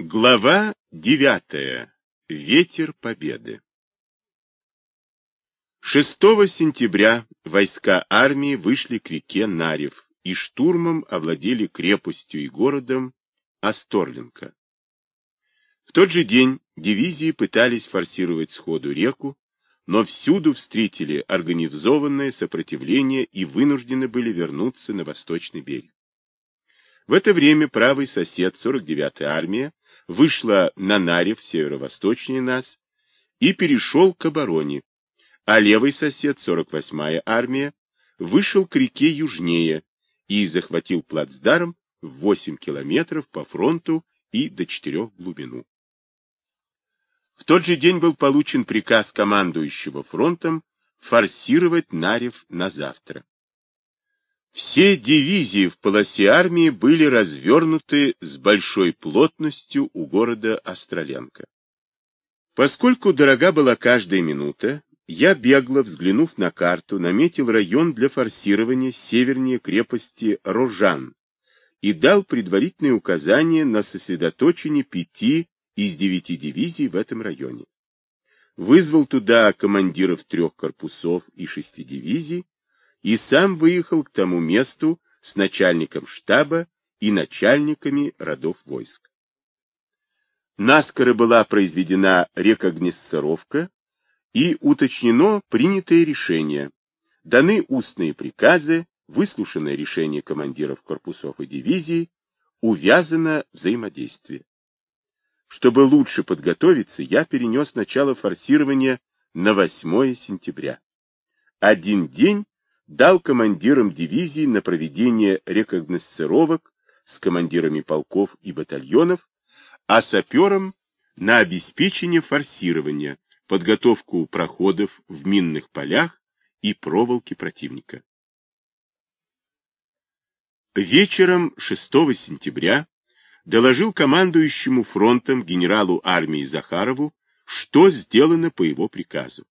Глава девятая. Ветер Победы. 6 сентября войска армии вышли к реке Нарев и штурмом овладели крепостью и городом Асторлинка. В тот же день дивизии пытались форсировать сходу реку, но всюду встретили организованное сопротивление и вынуждены были вернуться на восточный берег. В это время правый сосед, 49-я армия, вышла на Нарев, северо-восточнее нас, и перешел к обороне, а левый сосед, 48-я армия, вышел к реке южнее и захватил плацдарм в 8 километров по фронту и до 4 в глубину. В тот же день был получен приказ командующего фронтом форсировать Нарев на завтра. Все дивизии в полосе армии были развернуты с большой плотностью у города Остроленко. Поскольку дорога была каждая минута, я бегло, взглянув на карту, наметил район для форсирования севернее крепости Рожан и дал предварительные указания на сосредоточение пяти из девяти дивизий в этом районе. Вызвал туда командиров трех корпусов и шести дивизий, и сам выехал к тому месту с начальником штаба и начальниками родов войск. Наскоро была произведена рекогносцировка и уточнено принятое решение, даны устные приказы, выслушанное решение командиров корпусов и дивизий, увязано взаимодействие. Чтобы лучше подготовиться, я перенес начало форсирования на 8 сентября. Один день дал командирам дивизий на проведение рекогносцировок с командирами полков и батальонов, а саперам на обеспечение форсирования, подготовку проходов в минных полях и проволоки противника. Вечером 6 сентября доложил командующему фронтом генералу армии Захарову, что сделано по его приказу.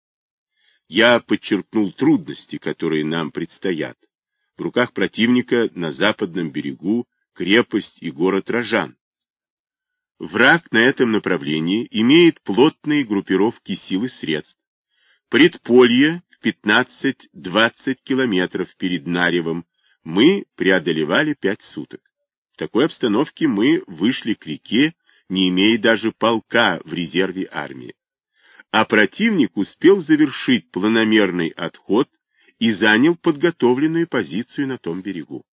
Я подчеркнул трудности, которые нам предстоят. В руках противника на западном берегу крепость и город Рожан. Враг на этом направлении имеет плотные группировки сил и средств. Предполье в 15-20 километров перед Наревом мы преодолевали пять суток. В такой обстановке мы вышли к реке, не имея даже полка в резерве армии а противник успел завершить планомерный отход и занял подготовленную позицию на том берегу.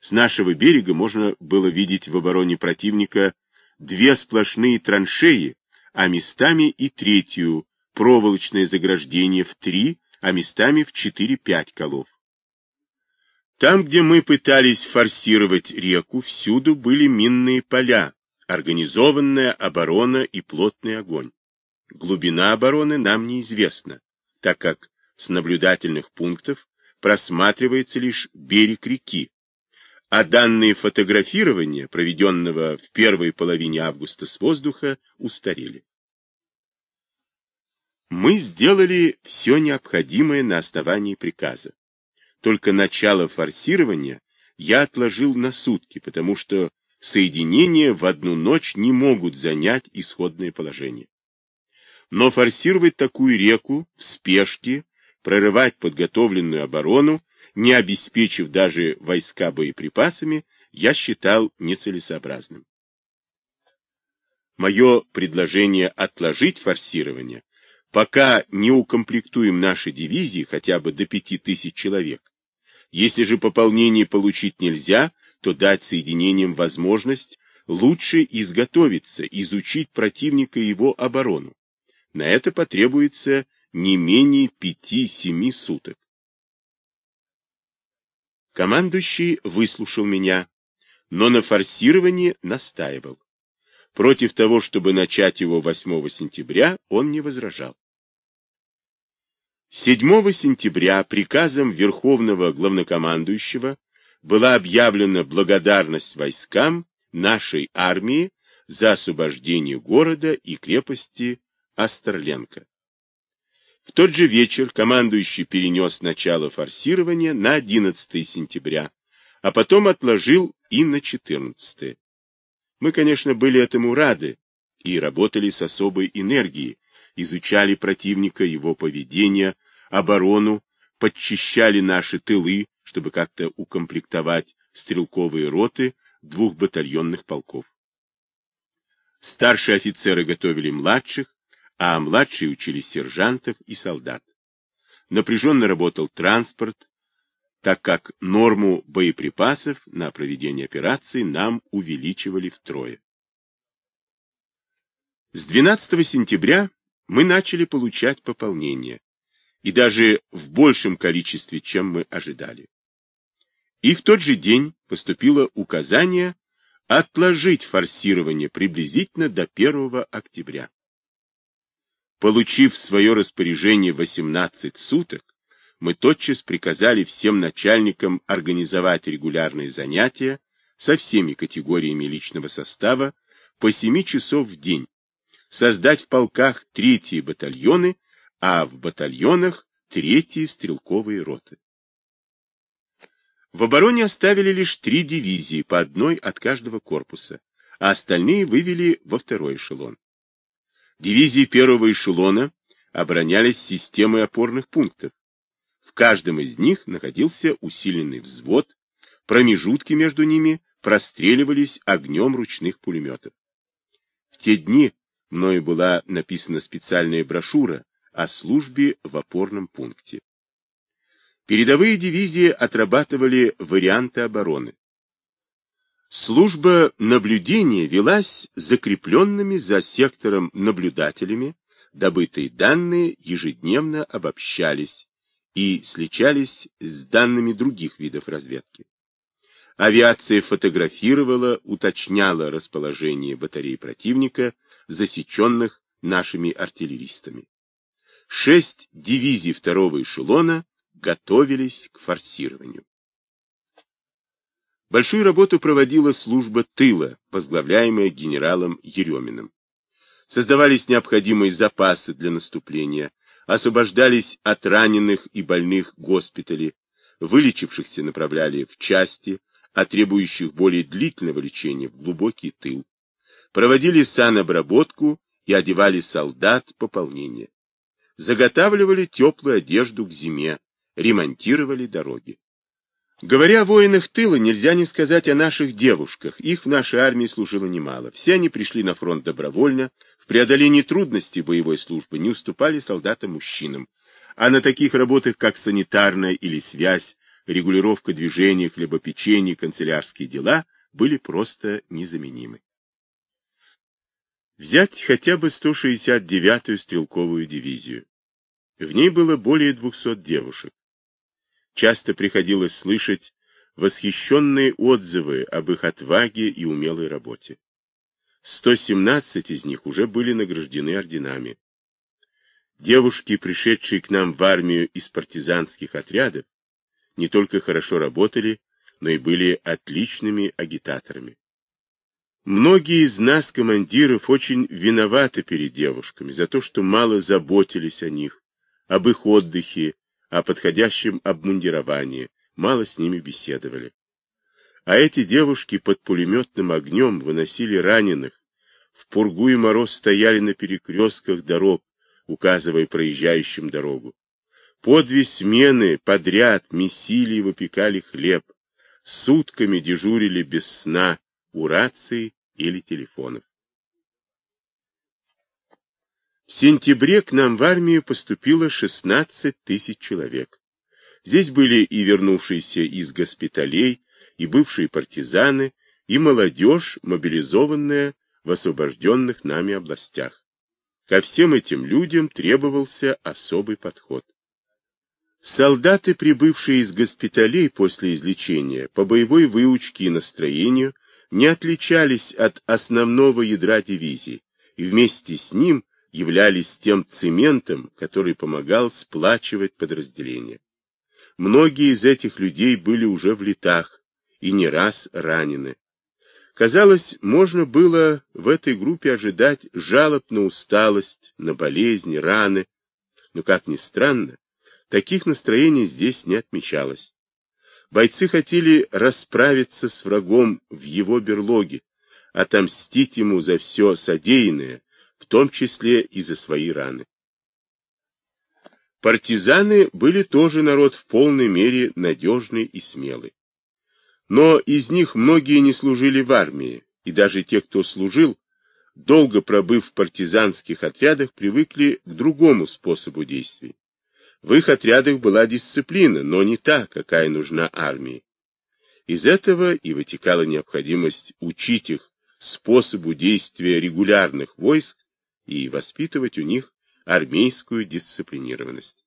С нашего берега можно было видеть в обороне противника две сплошные траншеи, а местами и третью, проволочное заграждение в три, а местами в четыре-пять колов. Там, где мы пытались форсировать реку, всюду были минные поля, организованная оборона и плотный огонь. Глубина обороны нам неизвестна, так как с наблюдательных пунктов просматривается лишь берег реки, а данные фотографирования, проведенного в первой половине августа с воздуха, устарели. Мы сделали все необходимое на основании приказа. Только начало форсирования я отложил на сутки, потому что соединения в одну ночь не могут занять исходное положение. Но форсировать такую реку в спешке, прорывать подготовленную оборону, не обеспечив даже войска боеприпасами, я считал нецелесообразным. Мое предложение отложить форсирование, пока не укомплектуем наши дивизии хотя бы до пяти тысяч человек. Если же пополнение получить нельзя, то дать соединениям возможность лучше изготовиться, изучить противника и его оборону. На это потребуется не менее пяти-семи суток. Командующий выслушал меня, но на форсировании настаивал. Против того, чтобы начать его 8 сентября, он не возражал. 7 сентября приказом Верховного Главнокомандующего была объявлена благодарность войскам нашей армии за освобождение города и крепости Астерленко. В тот же вечер командующий перенес начало форсирования на 11 сентября, а потом отложил и на 14. Мы, конечно, были этому рады и работали с особой энергией, изучали противника, его поведение, оборону, подчищали наши тылы, чтобы как-то укомплектовать стрелковые роты двух батальонных полков. Старшие офицеры готовили младших, а младшие учили сержантов и солдат. Напряженно работал транспорт, так как норму боеприпасов на проведение операции нам увеличивали втрое. С 12 сентября мы начали получать пополнение, и даже в большем количестве, чем мы ожидали. И в тот же день поступило указание отложить форсирование приблизительно до 1 октября. Получив в свое распоряжение 18 суток, мы тотчас приказали всем начальникам организовать регулярные занятия со всеми категориями личного состава по 7 часов в день, создать в полках третьи батальоны, а в батальонах третьи стрелковые роты. В обороне оставили лишь три дивизии, по одной от каждого корпуса, а остальные вывели во второй эшелон. Дивизии первого эшелона оборонялись системой опорных пунктов. В каждом из них находился усиленный взвод, промежутки между ними простреливались огнем ручных пулеметов. В те дни мною была написана специальная брошюра о службе в опорном пункте. Передовые дивизии отрабатывали варианты обороны. Служба наблюдения велась закрепленными за сектором наблюдателями, добытые данные ежедневно обобщались и сличались с данными других видов разведки. Авиация фотографировала, уточняла расположение батарей противника, засеченных нашими артиллеристами. Шесть дивизий второго эшелона готовились к форсированию. Большую работу проводила служба тыла, возглавляемая генералом Ереминым. Создавались необходимые запасы для наступления, освобождались от раненых и больных госпитали, вылечившихся направляли в части, а требующих более длительного лечения в глубокий тыл. Проводили санобработку и одевали солдат пополнения. Заготавливали теплую одежду к зиме, ремонтировали дороги. Говоря о воинах тыла, нельзя не сказать о наших девушках. Их в нашей армии служило немало. Все они пришли на фронт добровольно, в преодолении трудностей боевой службы не уступали солдатам-мужчинам. А на таких работах, как санитарная или связь, регулировка движения, хлебопечение, канцелярские дела, были просто незаменимы. Взять хотя бы 169-ю стрелковую дивизию. В ней было более 200 девушек часто приходилось слышать восхищенные отзывы об их отваге и умелой работе. 117 из них уже были награждены орденами. Девушки, пришедшие к нам в армию из партизанских отрядов, не только хорошо работали, но и были отличными агитаторами. Многие из нас, командиров, очень виноваты перед девушками за то, что мало заботились о них, об их отдыхе о подходящем обмундировании, мало с ними беседовали. А эти девушки под пулеметным огнем выносили раненых, в пургу и мороз стояли на перекрестках дорог, указывая проезжающим дорогу. По две смены подряд месили и выпекали хлеб, сутками дежурили без сна у рации или телефонов. В сентябре к нам в армию поступило 16 тысяч человек. Здесь были и вернувшиеся из госпиталей, и бывшие партизаны, и молодежь, мобилизованная в освобожденных нами областях. Ко всем этим людям требовался особый подход. Солдаты, прибывшие из госпиталей после излечения, по боевой выучке и настроению, не отличались от основного ядра дивизии, и вместе с ним являлись тем цементом, который помогал сплачивать подразделения. Многие из этих людей были уже в летах и не раз ранены. Казалось, можно было в этой группе ожидать жалоб на усталость, на болезни, раны, но, как ни странно, таких настроений здесь не отмечалось. Бойцы хотели расправиться с врагом в его берлоге, отомстить ему за все содеянное, том числе и за свои раны. Партизаны были тоже народ в полной мере надежный и смелый. Но из них многие не служили в армии, и даже те, кто служил, долго пробыв в партизанских отрядах, привыкли к другому способу действий. В их отрядах была дисциплина, но не та, какая нужна армии. Из этого и вытекала необходимость учить их способу действия регулярных войск и воспитывать у них армейскую дисциплинированность.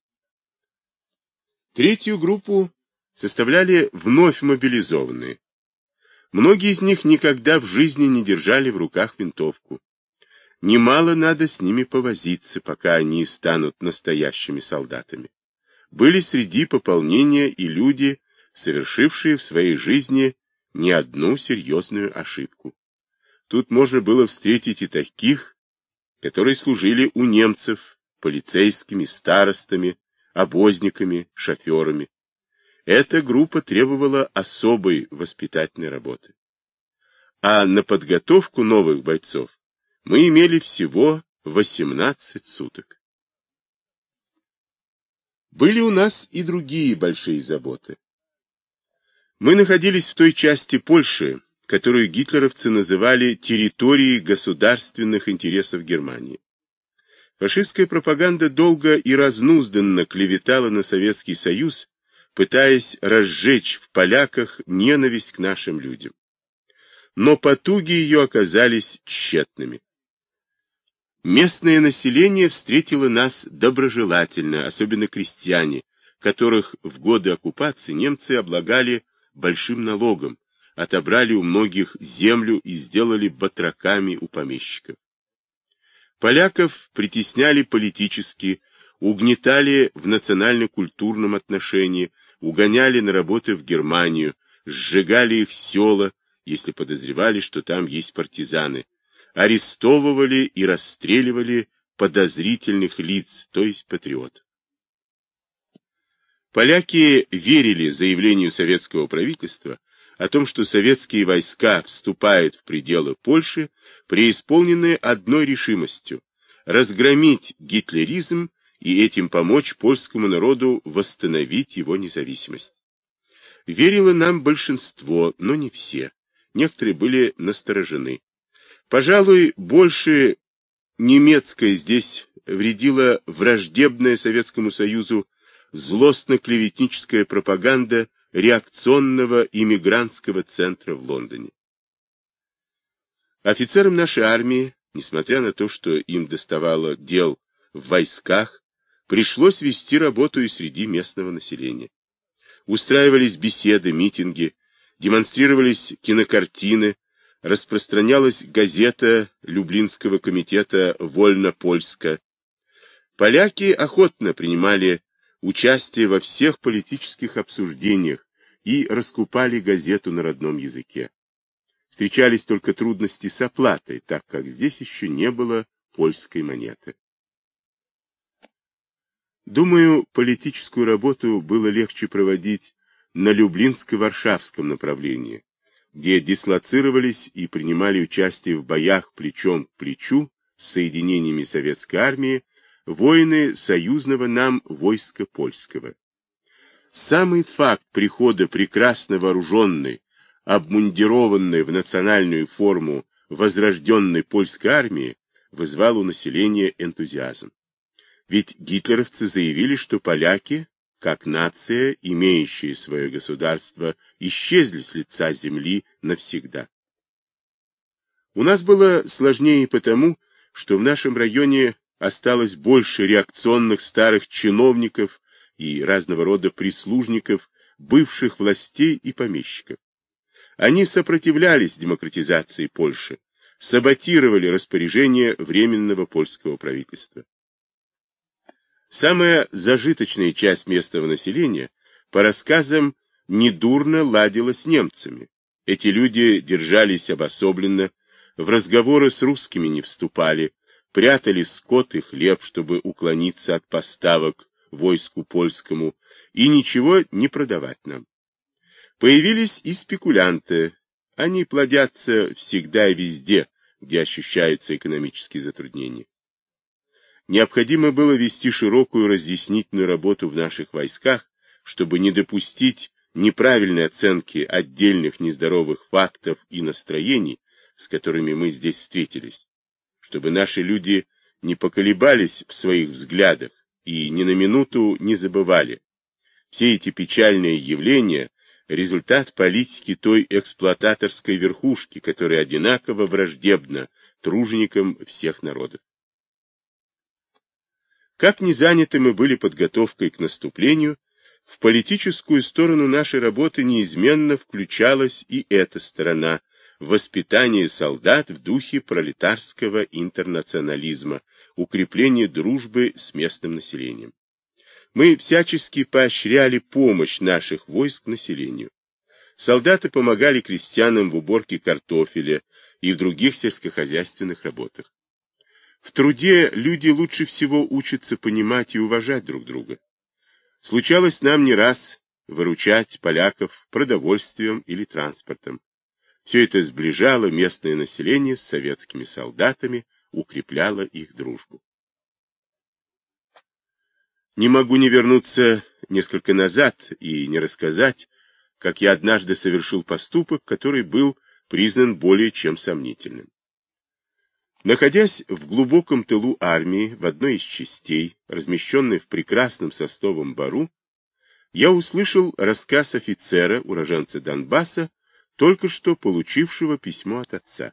Третью группу составляли вновь мобилизованные. Многие из них никогда в жизни не держали в руках винтовку. Немало надо с ними повозиться, пока они станут настоящими солдатами. Были среди пополнения и люди, совершившие в своей жизни не одну серьезную ошибку. Тут можно было встретить и таких, которые служили у немцев, полицейскими, старостами, обозниками, шоферами. Эта группа требовала особой воспитательной работы. А на подготовку новых бойцов мы имели всего 18 суток. Были у нас и другие большие заботы. Мы находились в той части Польши, которую гитлеровцы называли территорией государственных интересов Германии. Фашистская пропаганда долго и разнузданно клеветала на Советский Союз, пытаясь разжечь в поляках ненависть к нашим людям. Но потуги ее оказались тщетными. Местное население встретило нас доброжелательно, особенно крестьяне, которых в годы оккупации немцы облагали большим налогом, отобрали у многих землю и сделали батраками у помещиков. Поляков притесняли политически, угнетали в национально-культурном отношении, угоняли на работы в Германию, сжигали их села, если подозревали, что там есть партизаны, арестовывали и расстреливали подозрительных лиц, то есть патриотов. Поляки верили заявлению советского правительства о том, что советские войска вступают в пределы Польши, преисполненные одной решимостью – разгромить гитлеризм и этим помочь польскому народу восстановить его независимость. Верило нам большинство, но не все. Некоторые были насторожены. Пожалуй, больше немецкое здесь вредила враждебная Советскому Союзу злостно-клеветническая пропаганда реакционного иммигрантского центра в Лондоне. Офицерам нашей армии, несмотря на то, что им доставало дел в войсках, пришлось вести работу и среди местного населения. Устраивались беседы, митинги, демонстрировались кинокартины, распространялась газета Люблинского комитета «Вольно-Польска». Поляки охотно принимали участие во всех политических обсуждениях и раскупали газету на родном языке. Встречались только трудности с оплатой, так как здесь еще не было польской монеты. Думаю, политическую работу было легче проводить на Люблинско-Варшавском направлении, где дислоцировались и принимали участие в боях плечом к плечу с соединениями советской армии воины союзного нам войска польского. Самый факт прихода прекрасно вооруженной, обмундированной в национальную форму возрожденной польской армии вызвал у населения энтузиазм. Ведь гитлеровцы заявили, что поляки, как нация, имеющая свое государство, исчезли с лица земли навсегда. У нас было сложнее потому, что в нашем районе осталось больше реакционных старых чиновников и разного рода прислужников бывших властей и помещиков. Они сопротивлялись демократизации Польши, саботировали распоряжение Временного польского правительства. Самая зажиточная часть местного населения, по рассказам, недурно ладила с немцами. Эти люди держались обособленно, в разговоры с русскими не вступали, прятали скот и хлеб, чтобы уклониться от поставок войску польскому и ничего не продавать нам. Появились и спекулянты, Они плодятся всегда и везде, где ощущаются экономические затруднения. Необходимо было вести широкую разъяснительную работу в наших войсках, чтобы не допустить неправильной оценки отдельных нездоровых фактов и настроений, с которыми мы здесь встретились, чтобы наши люди не поколебались в своих взглядах и ни на минуту не забывали. Все эти печальные явления – результат политики той эксплуататорской верхушки, которая одинаково враждебна труженикам всех народов. Как ни заняты мы были подготовкой к наступлению, в политическую сторону нашей работы неизменно включалась и эта сторона – воспитание солдат в духе пролетарского интернационализма, укрепление дружбы с местным населением. Мы всячески поощряли помощь наших войск населению. Солдаты помогали крестьянам в уборке картофеля и в других сельскохозяйственных работах. В труде люди лучше всего учатся понимать и уважать друг друга. Случалось нам не раз выручать поляков продовольствием или транспортом. Все это сближало местное население с советскими солдатами, укрепляло их дружбу. Не могу не вернуться несколько назад и не рассказать, как я однажды совершил поступок, который был признан более чем сомнительным. Находясь в глубоком тылу армии в одной из частей, размещенной в прекрасном состовом бару, я услышал рассказ офицера, уроженца Донбасса, только что получившего письмо от отца.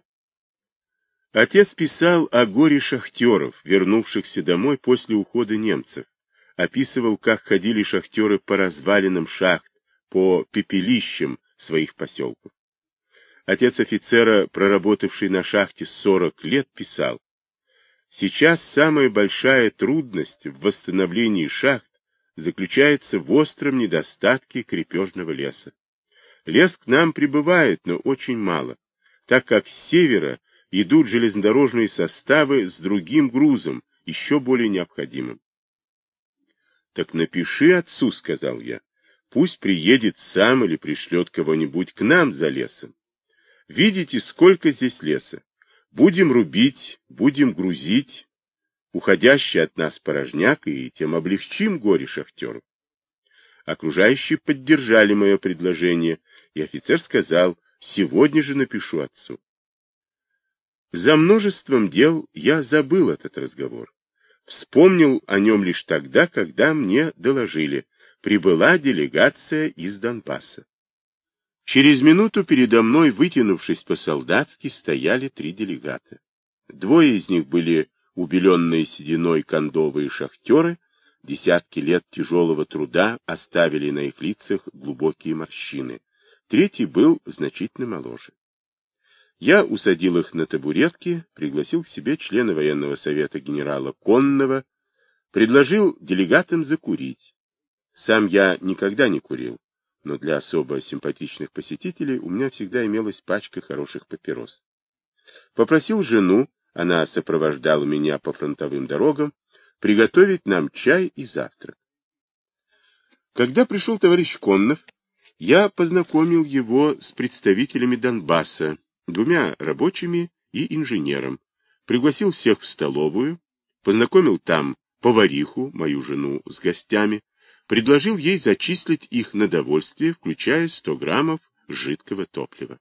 Отец писал о горе шахтеров, вернувшихся домой после ухода немцев, описывал, как ходили шахтеры по развалинам шахт, по пепелищам своих поселков. Отец офицера, проработавший на шахте 40 лет, писал, «Сейчас самая большая трудность в восстановлении шахт заключается в остром недостатке крепежного леса. Лес к нам прибывает, но очень мало, так как с севера идут железнодорожные составы с другим грузом, еще более необходимым. «Так напиши отцу», — сказал я, — «пусть приедет сам или пришлет кого-нибудь к нам за лесом. Видите, сколько здесь леса. Будем рубить, будем грузить, уходящий от нас порожняк, и тем облегчим горе шахтеру. Окружающие поддержали мое предложение, и офицер сказал, сегодня же напишу отцу. За множеством дел я забыл этот разговор. Вспомнил о нем лишь тогда, когда мне доложили, прибыла делегация из Донбасса. Через минуту передо мной, вытянувшись по-солдатски, стояли три делегата. Двое из них были убеленные сединой кондовые шахтеры, десятки лет тяжелого труда оставили на их лицах глубокие морщины. Третий был значительно моложе. Я усадил их на табуретки, пригласил к себе члена военного совета генерала Конного, предложил делегатам закурить. Сам я никогда не курил но для особо симпатичных посетителей у меня всегда имелась пачка хороших папирос. Попросил жену, она сопровождала меня по фронтовым дорогам, приготовить нам чай и завтрак. Когда пришел товарищ Коннов, я познакомил его с представителями Донбасса, двумя рабочими и инженером, пригласил всех в столовую, познакомил там повариху, мою жену, с гостями, предложил ей зачислить их на довольствие, включая 100 граммов жидкого топлива.